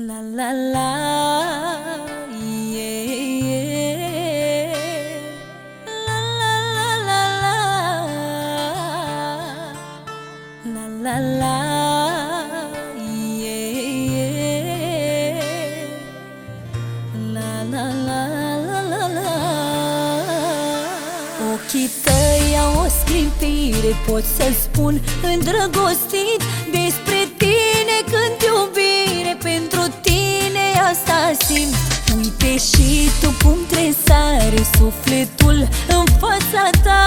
La la la, yeah, yeah. La la la la la, la la la, yeah, yeah. La la la la la la. Ochii tăi au o scripire, pot să spun îndrăgostit despre tine când și tu cum trebuie să sufletul în fața ta?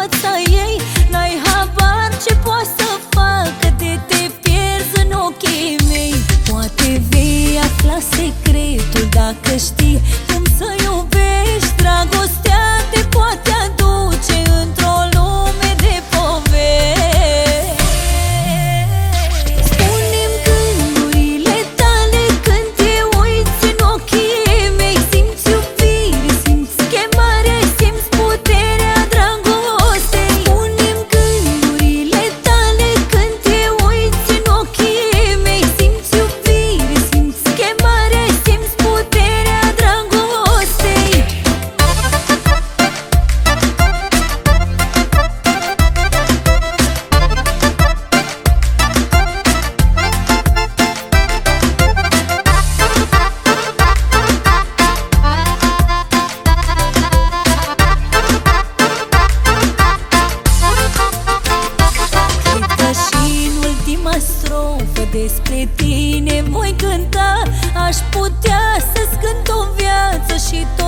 what I. Despre tine voi cânta. Aș putea să-ți cânt o viață și tu